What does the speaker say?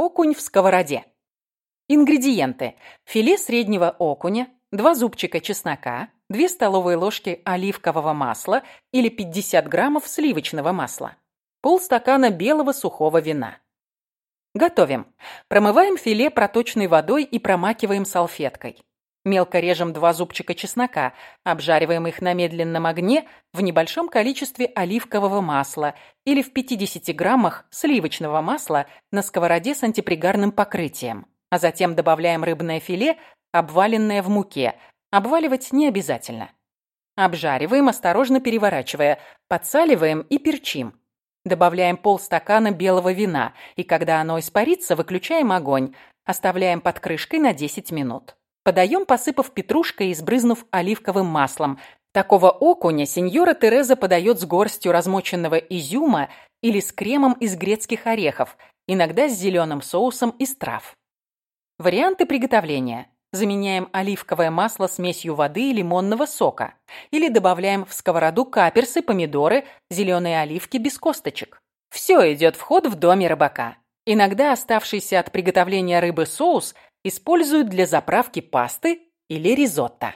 Окунь в сковороде. Ингредиенты. Филе среднего окуня, 2 зубчика чеснока, 2 столовые ложки оливкового масла или 50 граммов сливочного масла, полстакана белого сухого вина. Готовим. Промываем филе проточной водой и промакиваем салфеткой. Мелко режем два зубчика чеснока, обжариваем их на медленном огне в небольшом количестве оливкового масла или в 50 граммах сливочного масла на сковороде с антипригарным покрытием. А затем добавляем рыбное филе, обваленное в муке. Обваливать не обязательно. Обжариваем, осторожно переворачивая, подсаливаем и перчим. Добавляем полстакана белого вина, и когда оно испарится, выключаем огонь. Оставляем под крышкой на 10 минут. Подаем, посыпав петрушкой и сбрызнув оливковым маслом. Такого окуня сеньора Тереза подает с горстью размоченного изюма или с кремом из грецких орехов, иногда с зеленым соусом из трав. Варианты приготовления. Заменяем оливковое масло смесью воды и лимонного сока. Или добавляем в сковороду каперсы, помидоры, зеленые оливки без косточек. Все идет в ход в доме рыбака. Иногда оставшийся от приготовления рыбы соус используют для заправки пасты или ризотто.